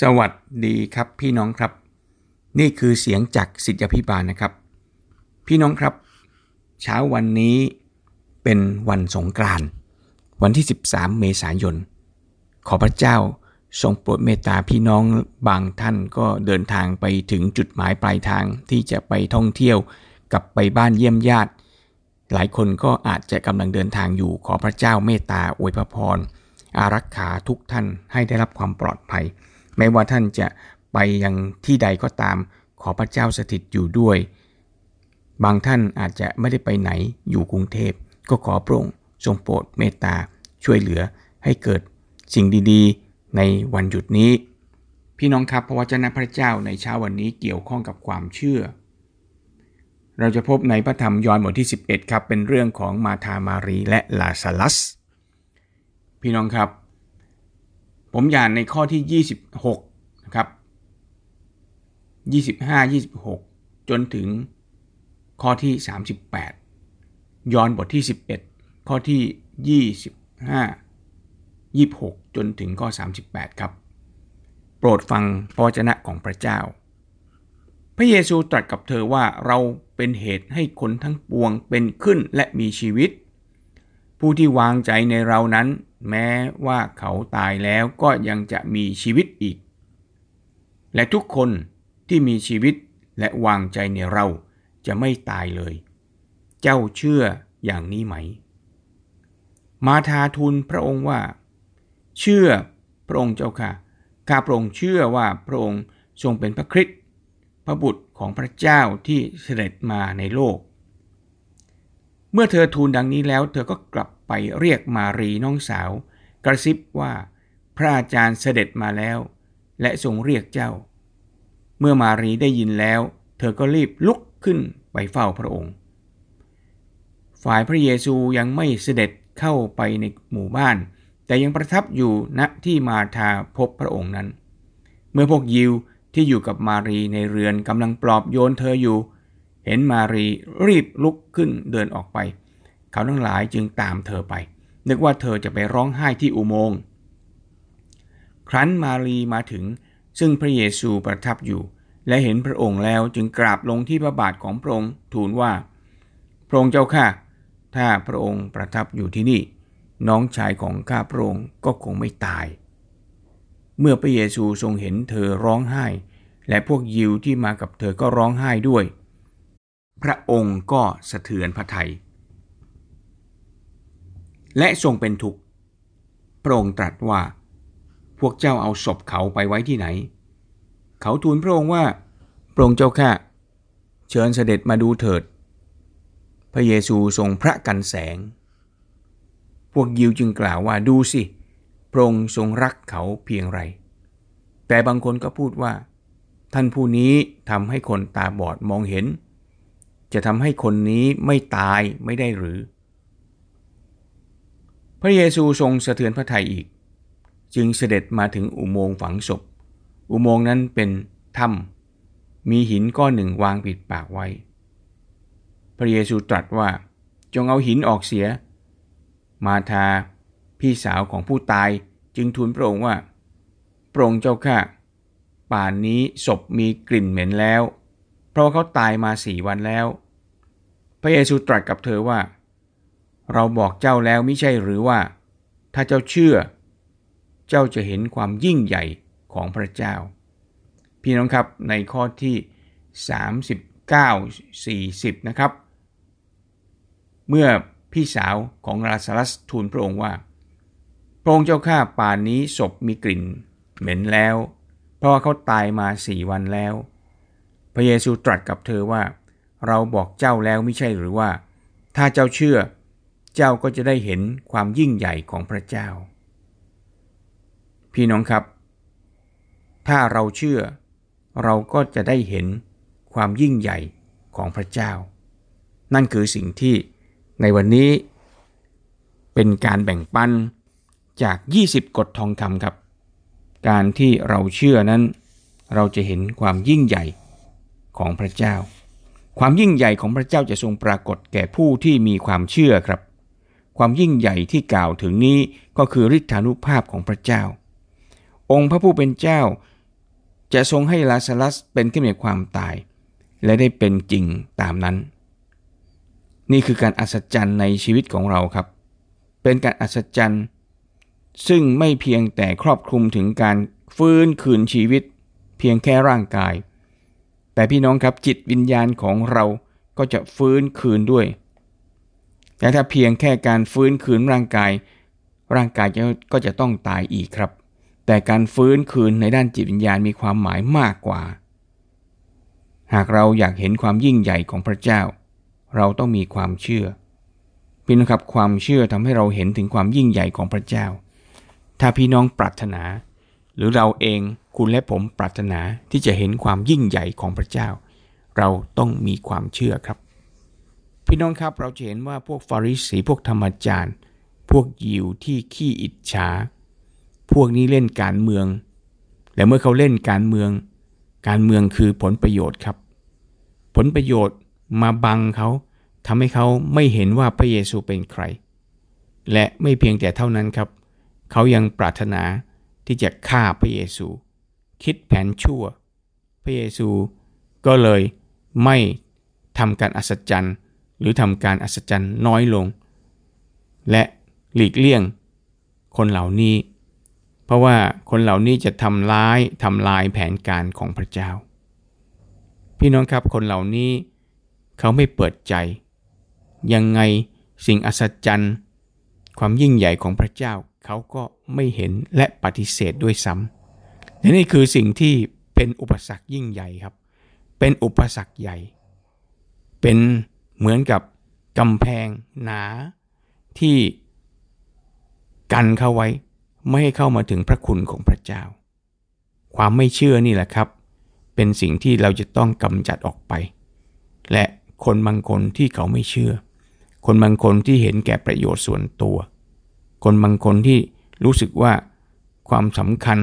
สวัสดีครับพี่น้องครับ นี่คือเสียงจากสิทธิพิบาลนะครับ พี่น้องครับ เช้าวันนี้เป็นวันสงกรานต์วันที่ 13 เมษายน ขอพระเจ้าทรงโปรดเมตตาพี่น้องบางท่านก็เดินทางไปถึงจุดหมายปลายทางที่จะไปท่องเที่ยวกลับไปบ้านเยี่ยมญาติ หลายคนก็อาจจะกำลังเดินทางอยู่ขอพระเจ้าเมตตาอวยพรอารักขาทุกท่านให้ได้รับความปลอดภัย ไม่ว่าท่านจะไปยังที่ใดก็ตาม ขอพระเจ้าสถิตอยู่ด้วย บางท่านอาจจะไม่ได้ไปไหนอยู่กรุงเทพ ก็ขอพระองค์ทรงโปรดเมตตาช่วยเหลือให้เกิดสิ่งดีๆ ในวันหยุดนี้ พี่น้องครับพระวจนะพระเจ้าในเช้าวันนี้เกี่ยวข้องกับความเชื่อ เราจะพบในพระธรรมยอห์นบทที่ 11 ครับ เป็นเรื่องของมาธามารีและลาซาลัส พี่น้องครับ ผมอ่านในข้อที่ 26นะครับ25 26 จนถึงข้อที่ 38ยอนบทที่ 11 ข้อที่ 25 26 จนถึงข้อ 38 ครับ โปรดฟังพระวจนะของพระเจ้า พระเยซูตรัสกับเธอว่าเราเป็นเหตุให้คนทั้งปวงเป็นขึ้นและมีชีวิต ผู้ที่วางใจในเรานั้น แม้ว่าเขาตายแล้วก็ยังจะมีชีวิตอีก และทุกคนที่มีชีวิตและวางใจในเราจะไม่ตายเลย เจ้าเชื่ออย่างนี้ไหม มาทาทูลพระองค์ว่า เชื่อพระองค์เจ้าค่ะ ข้าพระองค์เชื่อว่าพระองค์ทรงเป็นพระคริสต์พระบุตรของพระเจ้าที่เสด็จมาในโลก เมื่อเธอทูลดังนี้แล้ว เธอก็กลับ ไปเรียกมารีน้องสาว กระซิบว่าพระอาจารย์เสด็จมาแล้ว และทรงเรียกเจ้า เมื่อมารีได้ยินแล้ว เธอก็รีบลุกขึ้นไปเฝ้าพระองค์ ฝ่ายพระเยซูยังไม่เสด็จเข้าไปในหมู่บ้าน แต่ยังประทับอยู่ณที่มาธาพบพระองค์นั้น เมื่อพวกยิวที่อยู่กับมารีในเรือนกำลังปลอบโยนเธออยู่ เห็นมารีรีบลุกขึ้นเดินออกไป เขาทั้งหลายจึงตามเธอไป นึกว่าเธอจะไปร้องไห้ที่อุโมงค์ครั้นมารีมาถึง ซึ่งพระเยซูประทับอยู่ และเห็นพระองค์แล้วจึงกราบลงที่พระบาทของพระองค์ทูลว่า พระองค์เจ้าข้าถ้าพระองค์ประทับอยู่ที่นี่ น้องชายของข้าพระองค์ก็คงไม่ตาย เมื่อพระเยซูทรงเห็นเธอร้องไห้ และพวกยิวที่มากับเธอก็ร้องไห้ด้วย พระองค์ก็สะเทือนพระทัย และทรงเป็นทุกข์พระองค์ตรัสว่า พวกเจ้าเอาศพเขาไปไว้ที่ไหน เขาทูลพระองค์ว่า พระองค์เจ้าข้าเชิญเสด็จมาดูเถิด พระเยซูทรงพระกันแสง พวกยิวจึงกล่าวว่าดูสิ พระองค์ทรงรักเขาเพียงไร แต่บางคนก็พูดว่า ท่านผู้นี้ทำให้คนตาบอดมองเห็น จะทำให้คนนี้ไม่ตายไม่ได้หรือ ระเยซูทรงสะเทือนพระทัยอีก จึงเสด็จมาถึงอุโมงค์ฝังศพ อุโมงค์นั้นเป็นถ้ำมีหินก้อนหนึ่งวางปิดปากไว้ พระเยซูตรัสว่าจงเอาหินออกเสีย มาทาพี่สาวของผู้ตายจึงทูลพระองค์ว่าพระองค์เจ้าข้าป่านนี้ศพมีกลิ่นเหม็นแล้ว เพราะเขาตายมาสี่วันแล้ว พระเยซูตรัสกับเธอว่า เราบอกเจ้าแล้วไม่ใช่หรือว่า ถ้าเจ้าเชื่อ เจ้าจะเห็นความยิ่งใหญ่ของพระเจ้า พี่น้องครับในข้อที่ 39 40 นะครับ เมื่อพี่สาวของลาซารัสทูลพระองค์ว่า พระองค์เจ้าข้าป่านนี้ศพมีกลิ่น เหม็นแล้ว เพราะเขาตายมาสี่วันแล้ว พระเยซูตรัสกับเธอว่า เราบอกเจ้าแล้วไม่ใช่หรือว่า ถ้าเจ้าเชื่อ เจ้าก็จะได้เห็นความยิ่งใหญ่ของพระเจ้า พี่น้องครับ ถ้าเราเชื่อ เราก็จะได้เห็นความยิ่งใหญ่ของพระเจ้า นั่นคือสิ่งที่ในวันนี้ เป็นการแบ่งปันจาก 20 กฎทองคำครับ การที่เราเชื่อนั้น เราจะเห็นความยิ่งใหญ่ของพระเจ้า ความยิ่งใหญ่ของพระเจ้าจะทรงปรากฏแก่ผู้ที่มีความเชื่อครับ ความยิ่งใหญ่ที่กล่าวถึงนี้ก็คือฤทธานุภาพของพระเจ้า องค์พระผู้เป็นเจ้า จะทรงให้ลาซารัสเป็นขึ้นในความตาย และได้เป็นจริงตามนั้น นี่คือการอัศจรรย์ในชีวิตของเราครับ เป็นการอัศจรรย์ ซึ่งไม่เพียงแต่ครอบคลุมถึงการฟื้นคืนชีวิต เพียงแค่ร่างกาย แต่พี่น้องครับจิตวิญญาณของเราก็จะฟื้นคืนด้วย แต่ถ้าเพียงแค่การฟื้นคืนร่างกาย ร่างกายก็จะต้องตายอีกครับ แต่การฟื้นคืนในด้านจิตวิญญาณมีความหมายมากกว่า หากเราอยากเห็นความยิ่งใหญ่ของพระเจ้า เราต้องมีความเชื่อพี่น้องครับความเชื่อทำให้เราเห็นถึงความยิ่งใหญ่ของพระเจ้า ถ้าพี่น้องปรารถนา หรือเราเองคุณและผมปรารถนาที่จะเห็นความยิ่งใหญ่ของพระเจ้า เราต้องมีความเชื่อครับ พี่น้องครับเราจะเห็นว่าพวกฟาริสีพวกธรรมจารย์ พวกยิวที่ขี้อิจฉาพวกนี้เล่นการเมือง และเมื่อเขาเล่นการเมือง การเมืองคือผลประโยชน์ครับ ผลประโยชน์มาบังเขาทำให้เขาไม่เห็นว่าพระเยซูเป็นใคร และไม่เพียงแต่เท่านั้นครับ เขายังปรารถนาที่จะฆ่าพระเยซู คิดแผนชั่ว พระเยซูก็เลยไม่ทำการอัศจรรย์ หรือทำการอัศจรรย์น้อยลง และหลีกเลี่ยงคนเหล่านี้ เพราะว่าคนเหล่านี้จะทำร้ายทำลายแผนการของพระเจ้า พี่น้องครับคนเหล่านี้ เขาไม่เปิดใจ ยังไงสิ่งอัศจรรย์ ความยิ่งใหญ่ของพระเจ้า เขาก็ไม่เห็นและปฏิเสธด้วยซ้ำและนี่คือสิ่งที่เป็นอุปสรรคยิ่งใหญ่ครับ เป็นอุปสรรคใหญ่ เป็น เหมือนกับกำแพงหนาที่กันเข้าไว้ ไม่ให้เข้ามาถึงพระคุณของพระเจ้า ความไม่เชื่อนี่แหละครับ เป็นสิ่งที่เราจะต้องกำจัดออกไป และคนบางคนที่เขาไม่เชื่อ คนบางคนที่เห็นแก่ประโยชน์ส่วนตัว คนบางคนที่รู้สึกว่าความสำคัญ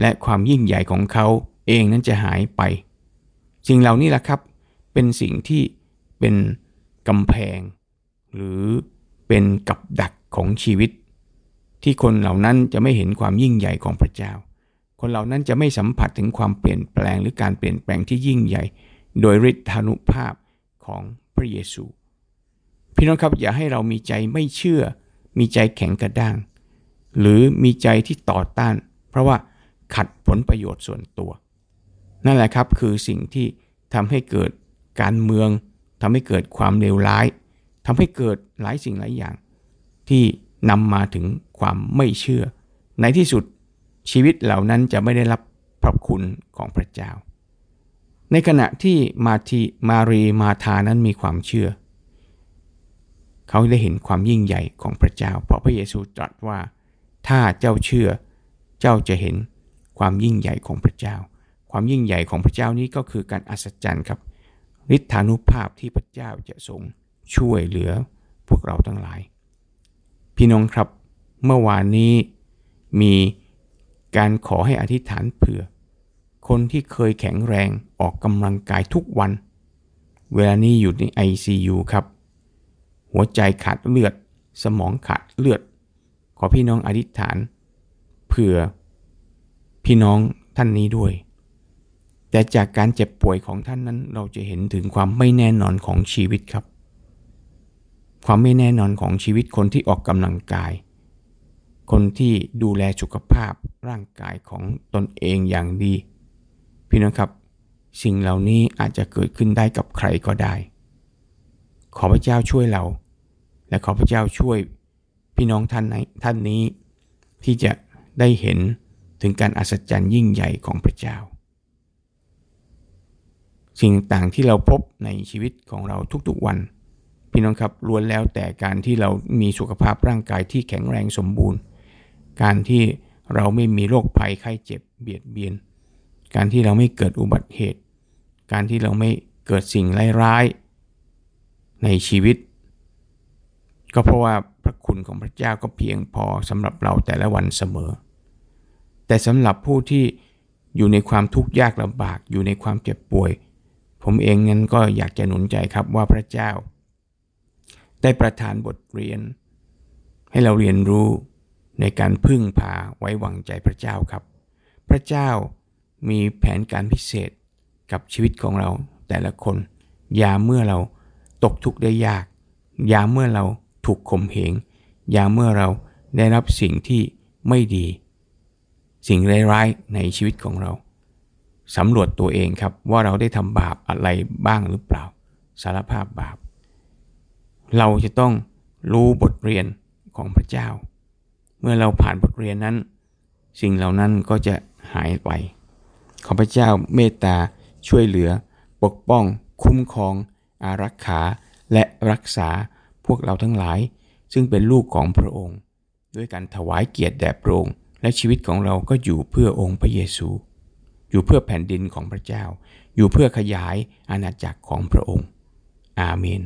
และความยิ่งใหญ่ของเขาเองนั้นจะหายไป สิ่งเหล่านี้แหละครับ เป็นสิ่งที่ เป็นกำแพง หรือเป็นกับดักของชีวิต ที่คนเหล่านั้นจะไม่เห็นความยิ่งใหญ่ของพระเจ้า คนเหล่านั้นจะไม่สัมผัสถึงความเปลี่ยนแปลงหรือการเปลี่ยนแปลงที่ยิ่งใหญ่ โดยฤทธานุภาพของพระเยซู พี่น้องครับอย่าให้เรามีใจไม่เชื่อ มีใจแข็งกระด้าง หรือมีใจที่ต่อต้าน เพราะว่าขัดผลประโยชน์ส่วนตัว นั่นแหละครับคือสิ่งที่ทำให้เกิดการเมือง ทำให้เกิดความเลวร้ายทำให้เกิดหลายสิ่งหลายอย่าง ที่นำมาถึงความไม่เชื่อ ในที่สุดชีวิตเหล่านั้นจะไม่ได้รับพระคุณของพระเจ้า ในขณะที่มาทีมารีมาทานั้นมีความเชื่อ เขาได้เห็นความยิ่งใหญ่ของพระเจ้า เพราะพระเยซูตรัสว่า ถ้าเจ้าเชื่อ เจ้าจะเห็นความยิ่งใหญ่ของพระเจ้า ความยิ่งใหญ่ของพระเจ้านี้ก็คือการอัศจรรย์ครับ ฤทธานุภาพที่พระเจ้าจะทรงช่วยเหลือพวกเราทั้งหลาย พี่น้องครับเมื่อวานนี้มีการขอให้อธิษฐานเผื่อ คนที่เคยแข็งแรงออกกำลังกายทุกวัน เวลานี้อยู่ใน ICU ครับ หัวใจขาดเลือด สมองขาดเลือด ขอพี่น้องอธิษฐาน เผื่อพี่น้องท่านนี้ด้วย แต่จากการเจ็บป่วยของท่านนั้น เราจะเห็นถึงความไม่แน่นอนของชีวิตครับ ความไม่แน่นอนของชีวิตคนที่ออกกำลังกาย คนที่ดูแลสุขภาพร่างกายของตนเองอย่างดี พี่น้องครับ สิ่งเหล่านี้อาจจะเกิดขึ้นได้กับใครก็ได้ ขอพระเจ้าช่วยเรา และขอพระเจ้าช่วยพี่น้องท่านไหนท่านนี้ที่จะได้เห็นถึงการอัศจรรย์ยิ่งใหญ่ของพระเจ้า สิ่งต่างที่เราพบในชีวิตของเราทุกๆวัน พี่น้องครับล้วนแล้วแต่การที่เรามีสุขภาพร่างกายที่แข็งแรงสมบูรณ์ การที่เราไม่มีโรคภัยไข้เจ็บเบียดเบียน การที่เราไม่เกิดอุบัติเหตุ การที่เราไม่เกิดสิ่งร้ายๆในชีวิต ก็เพราะว่าพระคุณของพระเจ้าก็เพียงพอสำหรับเราแต่ละวันเสมอ แต่สำหรับผู้ที่อยู่ในความทุกข์ยากลำบากอยู่ในความเจ็บป่วย ผมเองนั้นก็อยากจะหนุนใจครับว่าพระเจ้า ได้ประทานบทเรียน ให้เราเรียนรู้ในการพึ่งพาไว้วางใจพระเจ้าครับ พระเจ้ามีแผนการพิเศษกับชีวิตของเราแต่ละคน ยามเมื่อเราตกทุกข์ได้ยาก ยามเมื่อเราถูกข่มเหง ยามเมื่อเราได้รับสิ่งที่ไม่ดี สิ่งร้ายๆในชีวิตของเรา สำรวจตัวเองครับว่าเราได้ทำบาปอะไรบ้างหรือเปล่า สารภาพบาป เราจะต้องรู้บทเรียนของพระเจ้า เมื่อเราผ่านบทเรียนนั้น สิ่งเหล่านั้นก็จะหายไป ขอพระเจ้าเมตตาช่วยเหลือ ปกป้อง คุ้มครอง อารักขาและรักษาพวกเราทั้งหลาย ซึ่งเป็นลูกของพระองค์ ด้วยการถวายเกียรติแด่พระองค์และชีวิตของเราก็อยู่เพื่อองค์พระเยซู อยู่เพื่อแผ่นดินของพระเจ้า อยู่เพื่อขยายอาณาจักรของพระองค์ อาเมน